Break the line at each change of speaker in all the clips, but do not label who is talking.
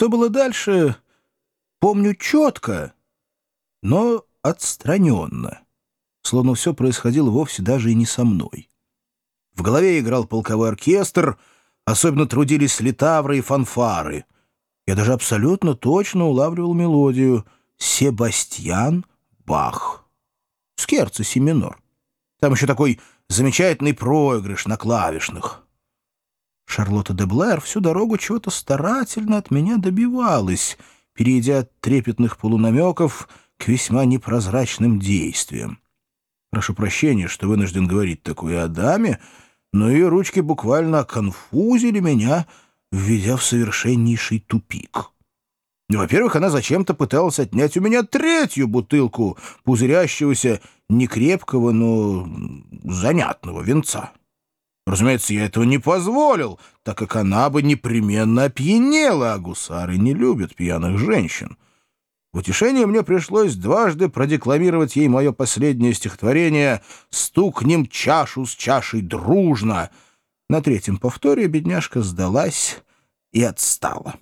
Что было дальше, помню четко, но отстраненно, словно все происходило вовсе даже и не со мной. В голове играл полковой оркестр, особенно трудились литавры и фанфары. Я даже абсолютно точно улавливал мелодию «Себастьян Бах». Скерца си минор. Там еще такой замечательный проигрыш на клавишных. Шарлотта де Блэр всю дорогу чего-то старательно от меня добивалась, перейдя от трепетных полунамеков к весьма непрозрачным действиям. Прошу прощения, что вынужден говорить такое о даме, но ее ручки буквально конфузили меня, введя в совершеннейший тупик. Во-первых, она зачем-то пыталась отнять у меня третью бутылку пузырящегося, некрепкого, но занятного венца. Разумеется, я этого не позволил, так как она бы непременно опьянела, а гусары не любят пьяных женщин. В утешение мне пришлось дважды продекламировать ей мое последнее стихотворение «Стукнем чашу с чашей дружно». На третьем повторе бедняжка сдалась и отстала.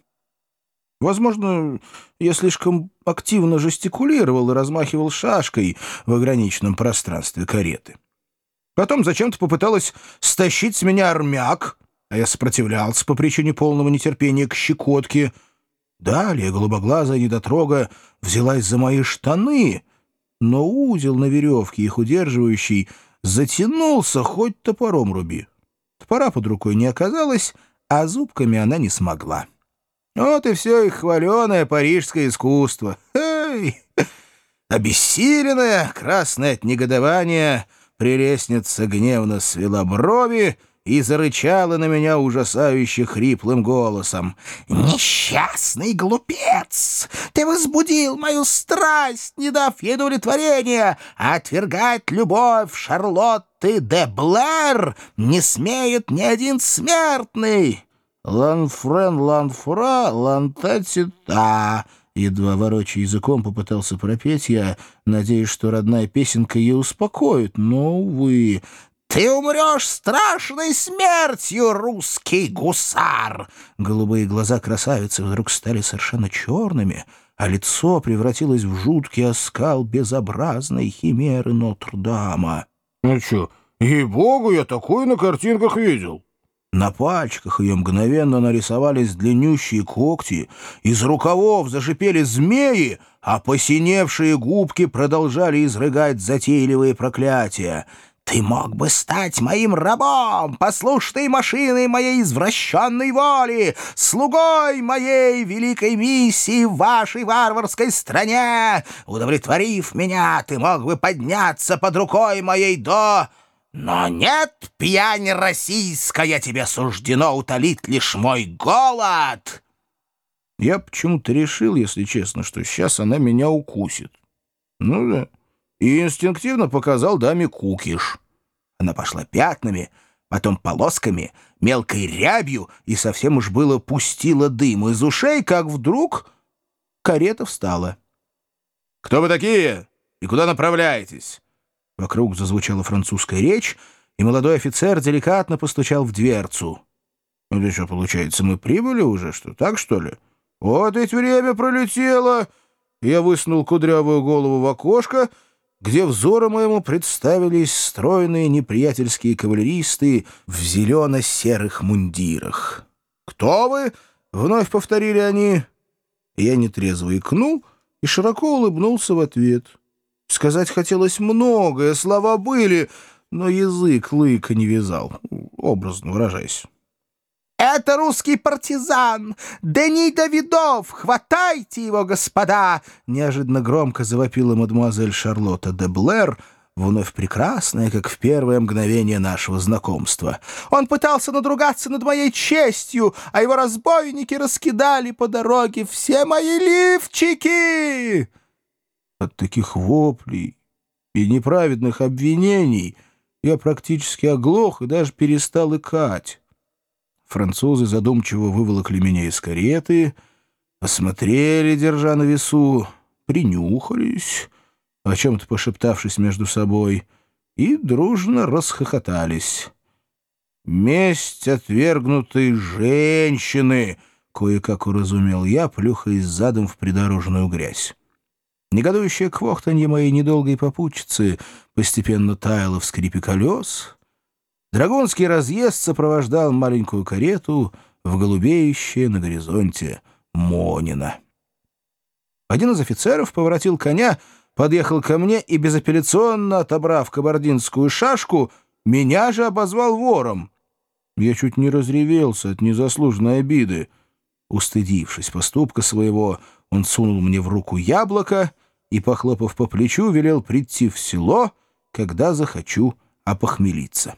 Возможно, я слишком активно жестикулировал и размахивал шашкой в ограниченном пространстве кареты. Потом зачем-то попыталась стащить с меня армяк, а я сопротивлялся по причине полного нетерпения к щекотке. Далее голубоглазая недотрога взялась за мои штаны, но узел на веревке, их удерживающий, затянулся хоть топором руби. Топора под рукой не оказалось, а зубками она не смогла. Вот и все их хваленое парижское искусство. Эй! Обессиленная, красная от негодования — Прелестница гневно свела брови и зарычала на меня ужасающе хриплым голосом. «Несчастный глупец! Ты возбудил мою страсть, не дав ей удовлетворения! Отвергать любовь Шарлотты де Блэр не смеет ни один смертный!» «Ланфрен ланфра лантатита», Едва ворочая языком, попытался пропеть я, надеясь, что родная песенка ее успокоит, но, увы... «Ты умрешь страшной смертью, русский гусар!» Голубые глаза красавицы вдруг стали совершенно черными, а лицо превратилось в жуткий оскал безобразной химеры Нотр-Дама. «Ну что, ей-богу, я такое на картинках видел!» На пальчиках ее мгновенно нарисовались длиннющие когти, из рукавов зашипели змеи, а посиневшие губки продолжали изрыгать затейливые проклятия. «Ты мог бы стать моим рабом, послушной машиной моей извращенной воли, слугой моей великой миссии в вашей варварской стране! Удовлетворив меня, ты мог бы подняться под рукой моей до...» Но нет, пьянь российская, тебе суждено утолить лишь мой голод!» Я почему-то решил, если честно, что сейчас она меня укусит. Ну да. И инстинктивно показал даме кукиш. Она пошла пятнами, потом полосками, мелкой рябью и совсем уж было пустила дым из ушей, как вдруг карета встала. «Кто вы такие и куда направляетесь?» Вокруг зазвучала французская речь, и молодой офицер деликатно постучал в дверцу. «Ну что, получается, мы прибыли уже, что, так, что ли? Вот ведь время пролетело!» Я высунул кудрявую голову в окошко, где взору моему представились стройные неприятельские кавалеристы в зелено-серых мундирах. «Кто вы?» — вновь повторили они. Я нетрезво икнул и широко улыбнулся в ответ. Сказать хотелось многое, слова были, но язык лыка не вязал, образно выражаясь. «Это русский партизан! Дени Давидов! Хватайте его, господа!» Неожиданно громко завопила мадемуазель Шарлотта де Блэр, вновь прекрасная, как в первое мгновение нашего знакомства. «Он пытался надругаться над моей честью, а его разбойники раскидали по дороге все мои лифчики!» От таких воплей и неправедных обвинений я практически оглох и даже перестал икать. Французы задумчиво выволокли меня из кареты, осмотрели, держа на весу, принюхались, о чем-то пошептавшись между собой, и дружно расхохотались. «Месть отвергнутой женщины!» кое-как уразумел я, плюхаясь задом в придорожную грязь. Негодующее квохтанье моей недолгой попутчицы постепенно таяло в скрипе колес. Драгунский разъезд сопровождал маленькую карету в голубеющее на горизонте Монина. Один из офицеров поворотил коня, подъехал ко мне и, безапелляционно отобрав кабардинскую шашку, меня же обозвал вором. Я чуть не разревелся от незаслуженной обиды. Устыдившись поступка своего, он сунул мне в руку яблоко и, похлопав по плечу, велел прийти в село, когда захочу опохмелиться.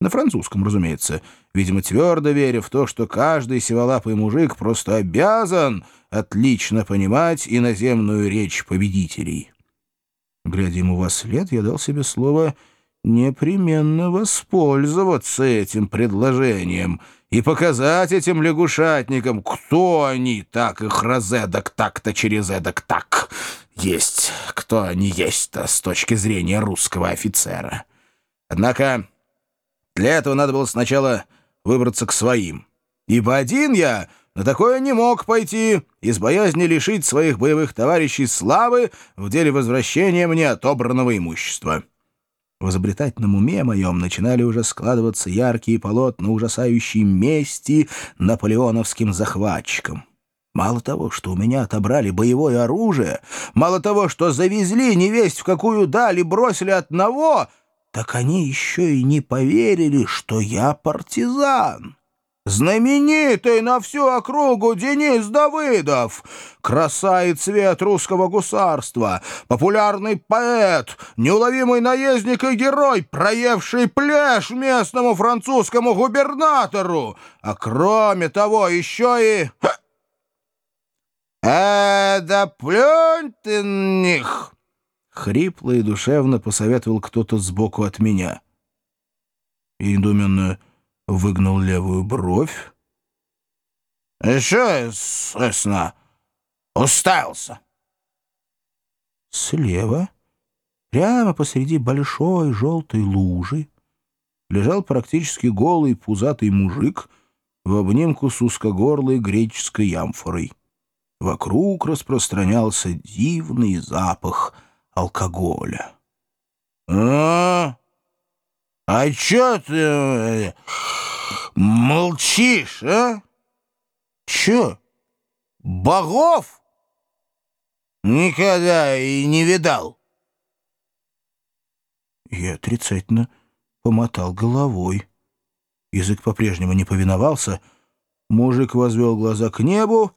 На французском, разумеется, видимо, твердо веря в то, что каждый сиволапый мужик просто обязан отлично понимать иноземную речь победителей. Глядя ему во след, я дал себе слово непременно воспользоваться этим предложением и показать этим лягушатникам, кто они, так их разэдак так-то через эдак так есть, кто они есть-то с точки зрения русского офицера. Однако для этого надо было сначала выбраться к своим. Ибо один я на такое не мог пойти из боязни лишить своих боевых товарищей славы в деле возвращения мне отобранного имущества. В изобретательном уме моем начинали уже складываться яркие полотна ужасающей мести наполеоновским захватчикам. Мало того, что у меня отобрали боевое оружие, мало того, что завезли невесть в какую дали бросили одного, так они еще и не поверили, что я партизан. Знаменитый на всю округу Денис Давыдов, красавец цвет русского гусарства, популярный поэт, неуловимый наездник и герой, проевший плешь местному французскому губернатору, а кроме того еще и... «Э, да плюнь ты них!» Хрипло и душевно посоветовал кто-то сбоку от меня. И недуменно выгнул левую бровь. «Еще, собственно, уставился». Слева, прямо посреди большой желтой лужи, лежал практически голый пузатый мужик в обнимку с узкогорлой греческой ямфорой. Вокруг распространялся дивный запах алкоголя. «А, а чё ты э, молчишь, а? Чё, богов никогда и не видал?» Я отрицательно помотал головой. Язык по-прежнему не повиновался. Мужик возвел глаза к небу,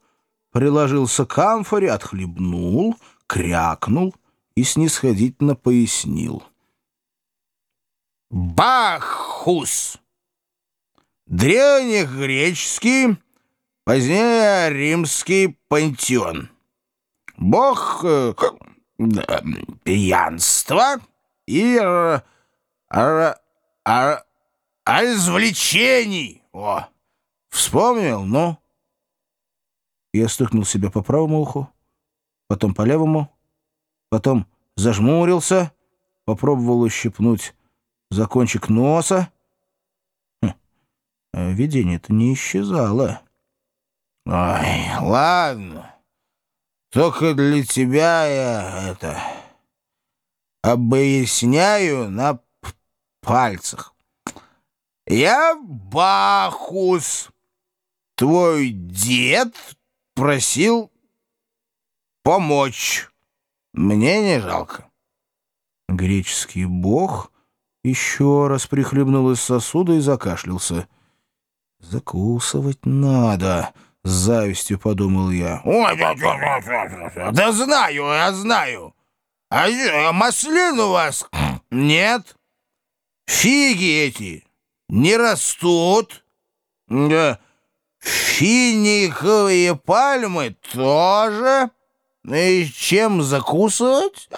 приложился к амфоре, отхлебнул, крякнул и снисходительно пояснил. «Бахус! Древнегреческий, позднее римский пантеон. Бог э, пьянства и развлечений. О, вспомнил, ну?» Я стукнул себя по правому уху, потом по левому, потом зажмурился, попробовал ущипнуть за кончик носа. Хм, видение-то не исчезало. «Ой, ладно, только для тебя я это объясняю на пальцах. Я Бахус, твой дед просил помочь. Мне не жалко. Греческий бог еще раз прихлебнул из сосуда и закашлялся. «Закусывать надо», — с завистью подумал я. «Ой, да, да, да, да знаю, я знаю. А, а маслин у вас нет? Фиги эти не растут. Финиковые пальмы тоже. И чем закусывать?